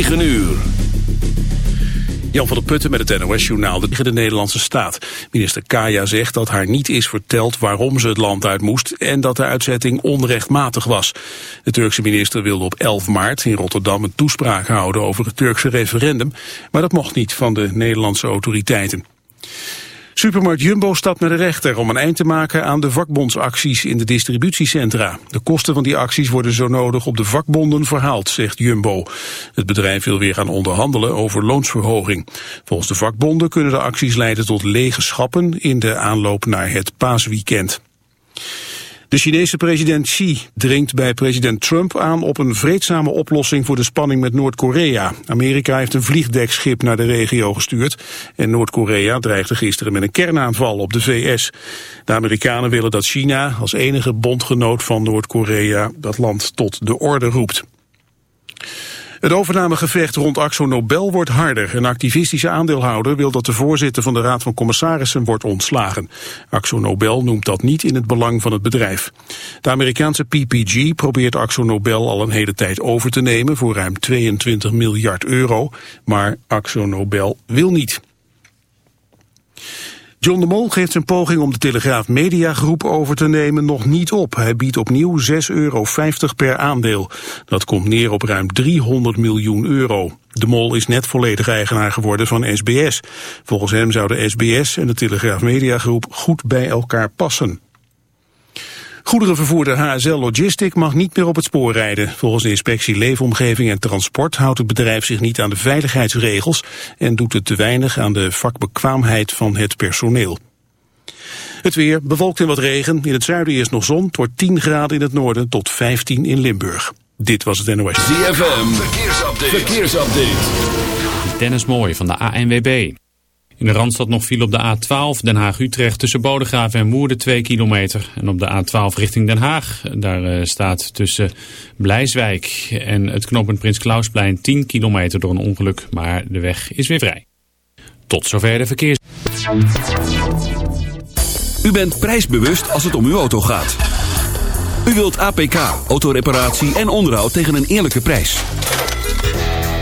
9 uur. Jan van der Putten met het NOS-journaal tegen de Nederlandse staat. Minister Kaya zegt dat haar niet is verteld waarom ze het land uit moest... en dat de uitzetting onrechtmatig was. De Turkse minister wilde op 11 maart in Rotterdam een toespraak houden... over het Turkse referendum, maar dat mocht niet van de Nederlandse autoriteiten. Supermarkt Jumbo stapt naar de rechter om een eind te maken aan de vakbondsacties in de distributiecentra. De kosten van die acties worden zo nodig op de vakbonden verhaald, zegt Jumbo. Het bedrijf wil weer gaan onderhandelen over loonsverhoging. Volgens de vakbonden kunnen de acties leiden tot lege schappen in de aanloop naar het paasweekend. De Chinese president Xi dringt bij president Trump aan op een vreedzame oplossing voor de spanning met Noord-Korea. Amerika heeft een vliegdekschip naar de regio gestuurd en Noord-Korea dreigde gisteren met een kernaanval op de VS. De Amerikanen willen dat China als enige bondgenoot van Noord-Korea dat land tot de orde roept. Het overnamegevecht rond Axo Nobel wordt harder. Een activistische aandeelhouder wil dat de voorzitter van de Raad van Commissarissen wordt ontslagen. Axo Nobel noemt dat niet in het belang van het bedrijf. De Amerikaanse PPG probeert Axo Nobel al een hele tijd over te nemen voor ruim 22 miljard euro. Maar Axo Nobel wil niet. John de Mol geeft zijn poging om de Telegraaf Mediagroep over te nemen nog niet op. Hij biedt opnieuw 6,50 euro per aandeel. Dat komt neer op ruim 300 miljoen euro. De Mol is net volledig eigenaar geworden van SBS. Volgens hem zouden SBS en de Telegraaf Mediagroep goed bij elkaar passen. Goederenvervoerder HSL Logistic mag niet meer op het spoor rijden. Volgens de inspectie Leefomgeving en Transport houdt het bedrijf zich niet aan de veiligheidsregels en doet het te weinig aan de vakbekwaamheid van het personeel. Het weer bewolkt in wat regen. In het zuiden is nog zon. Het wordt 10 graden in het noorden tot 15 in Limburg. Dit was het NOS. ZFM, verkeersupdate. verkeersupdate. Dennis Mooij van de ANWB. In de Randstad nog viel op de A12 Den Haag-Utrecht tussen Bodegraven en Woerden 2 kilometer. En op de A12 richting Den Haag, daar uh, staat tussen Blijswijk en het knooppunt Prins Klausplein 10 kilometer door een ongeluk. Maar de weg is weer vrij. Tot zover de verkeers. U bent prijsbewust als het om uw auto gaat. U wilt APK, autoreparatie en onderhoud tegen een eerlijke prijs.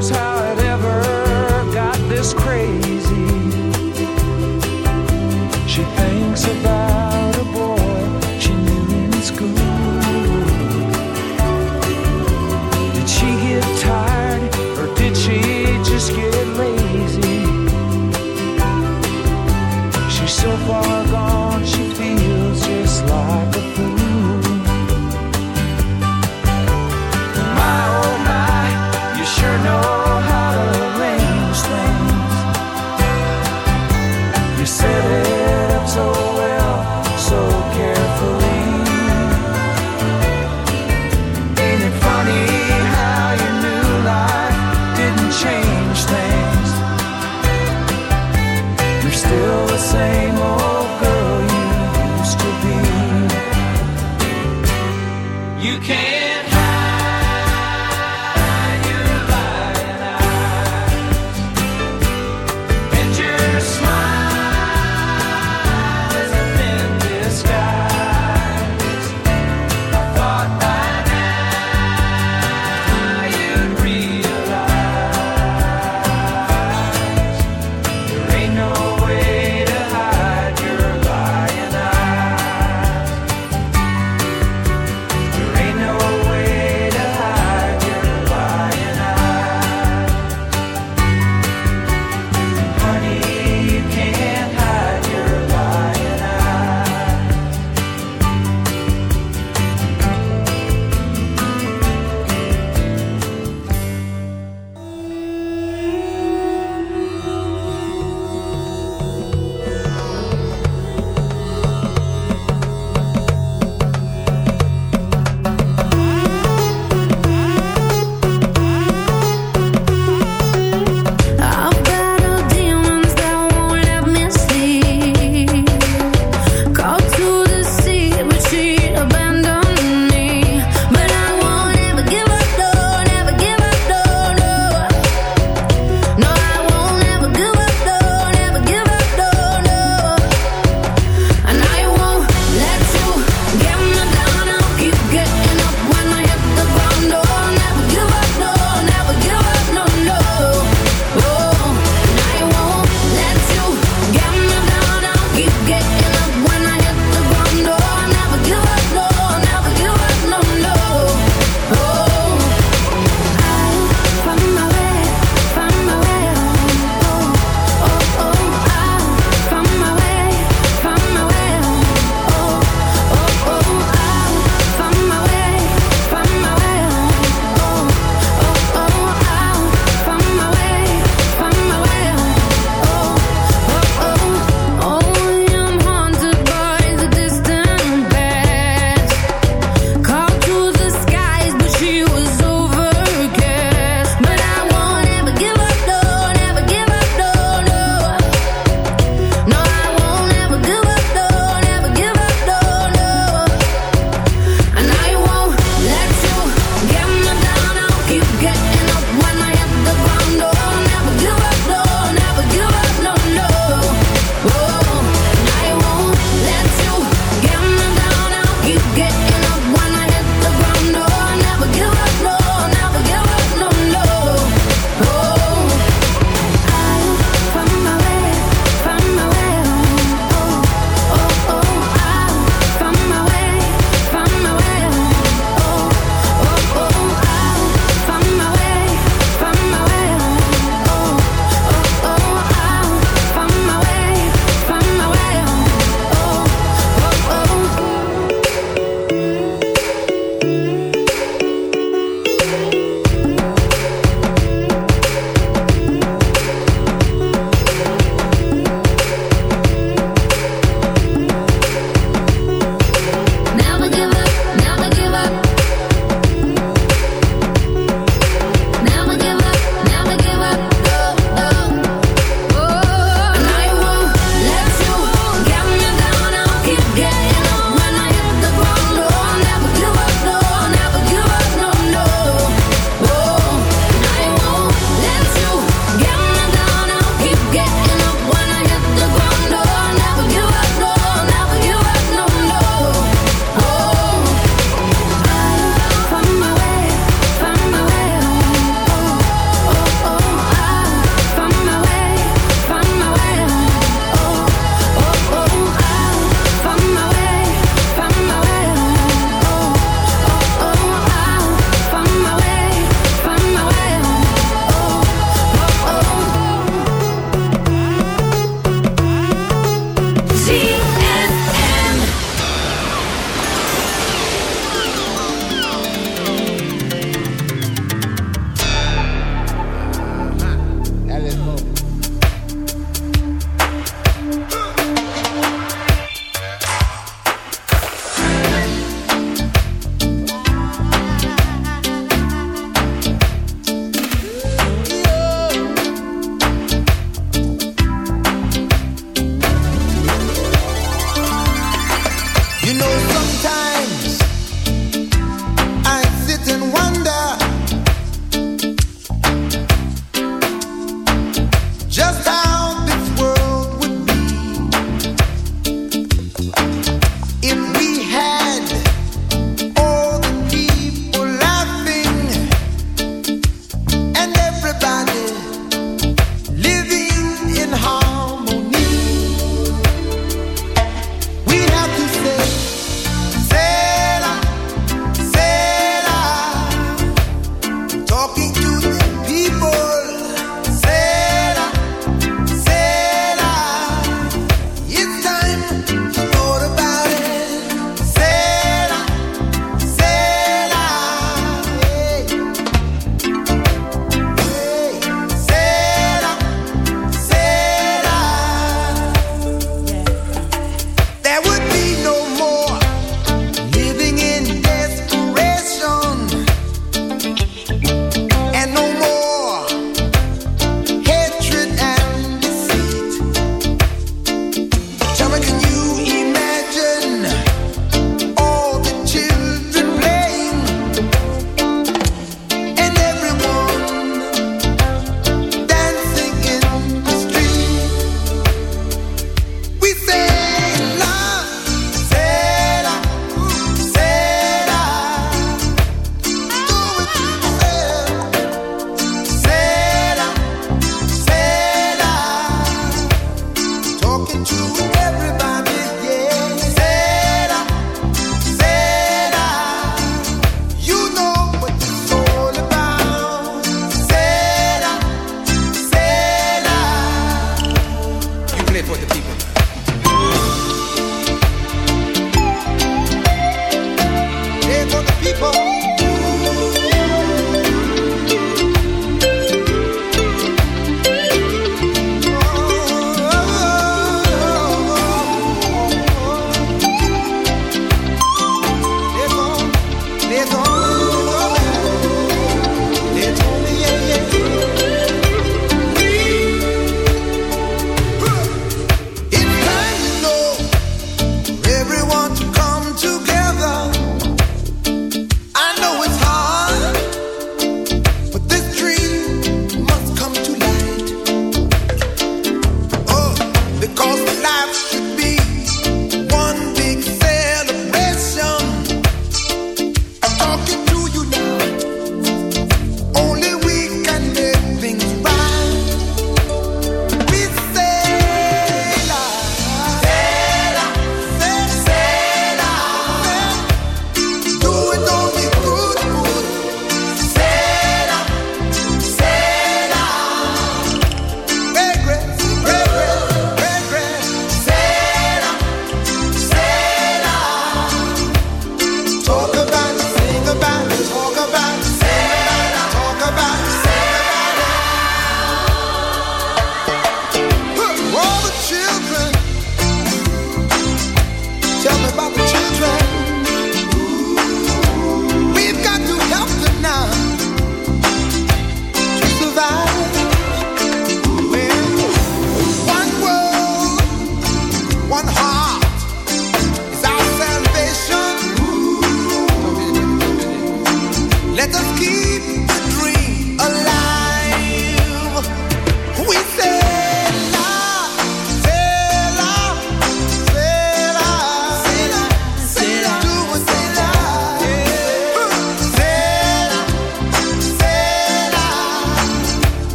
wonders how it ever got this crazy.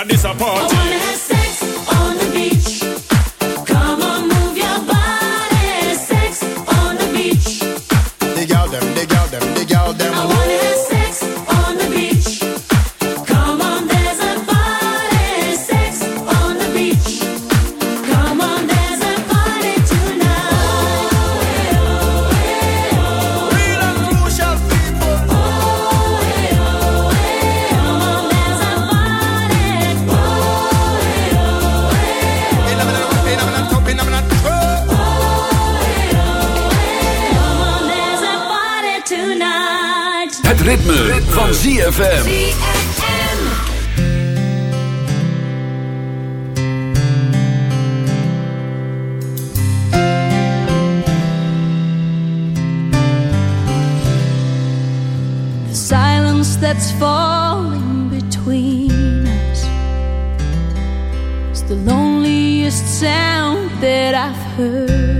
And this apart. ritme, ritme. van ZFM. The silence that's falling between us is the loneliest sound that I've heard.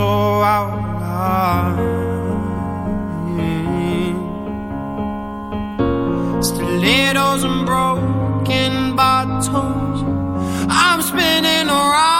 so out of Stilettos and broken bottles. I'm spinning around.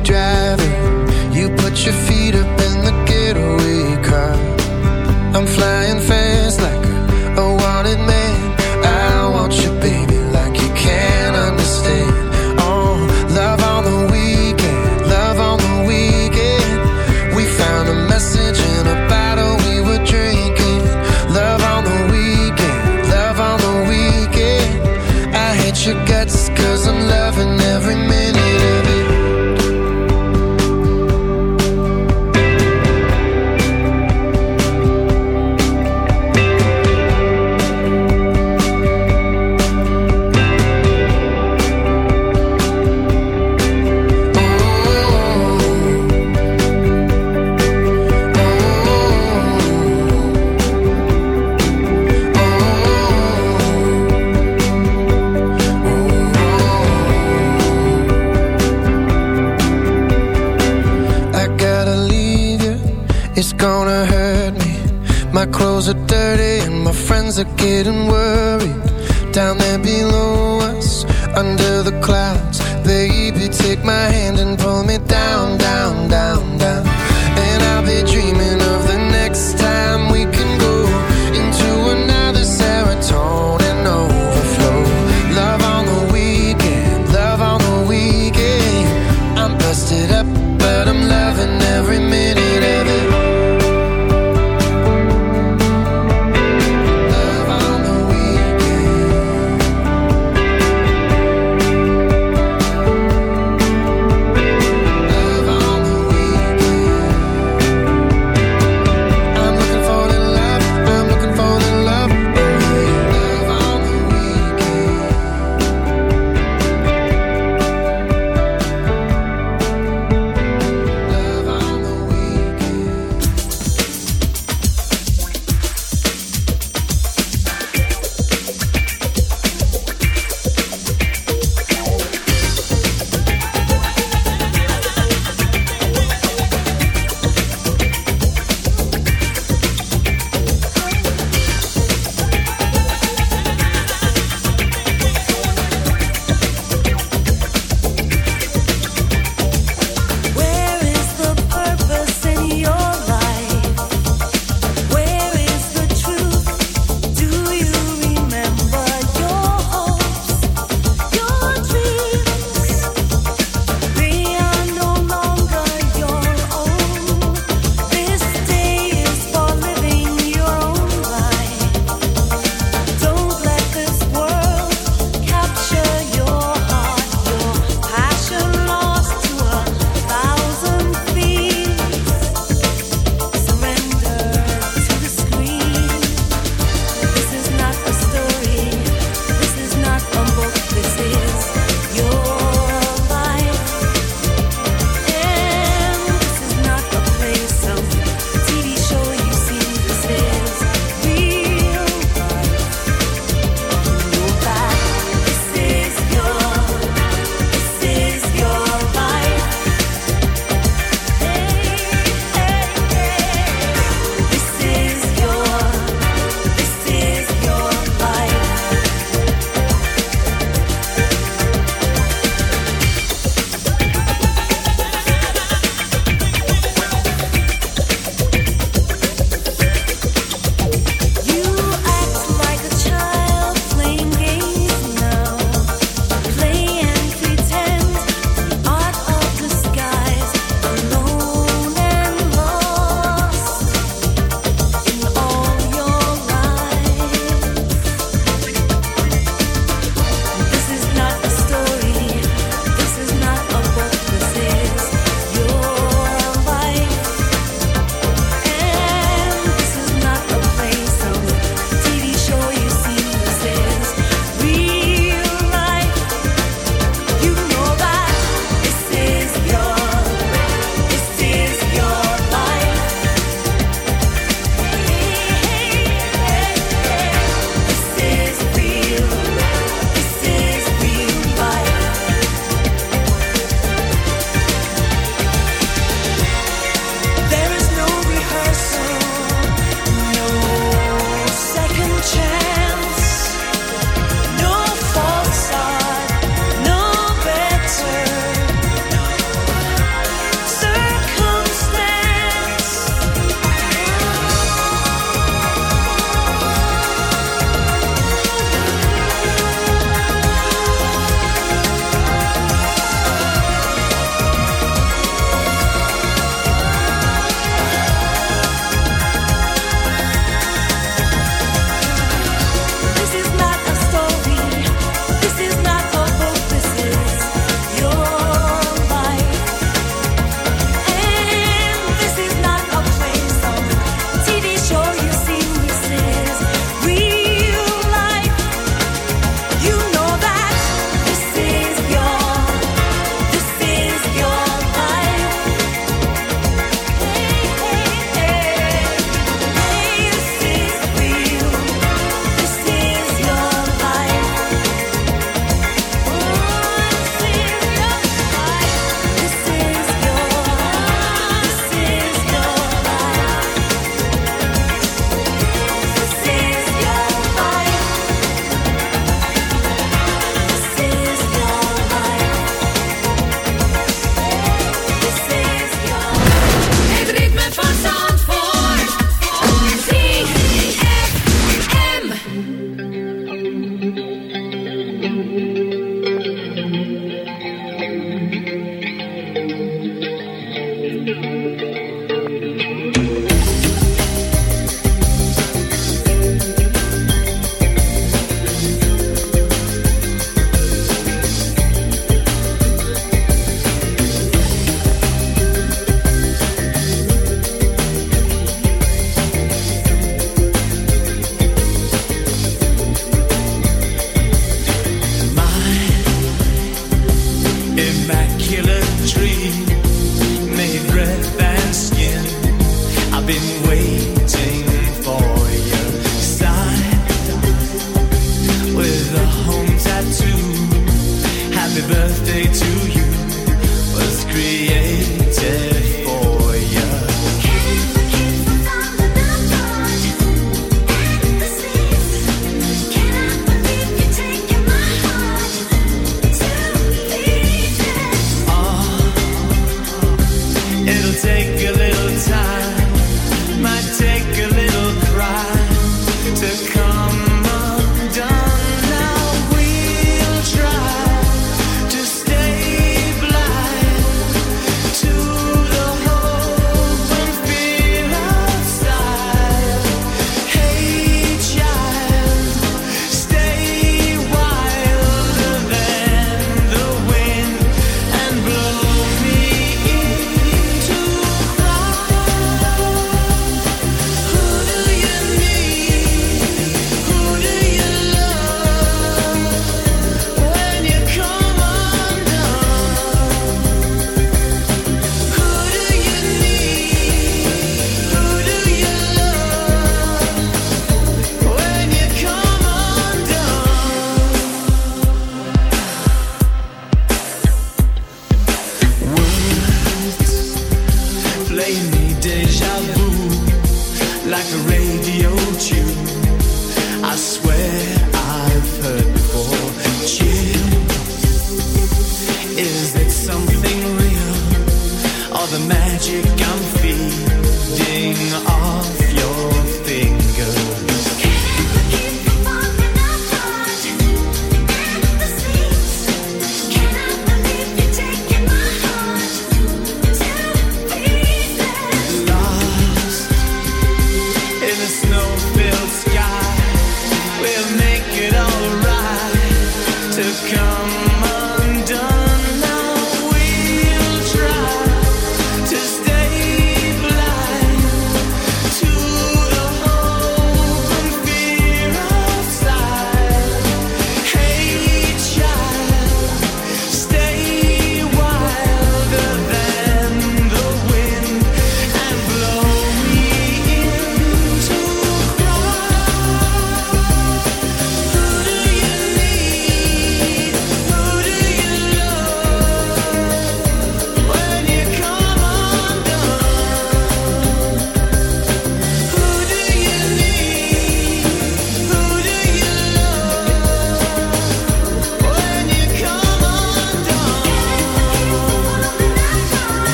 drive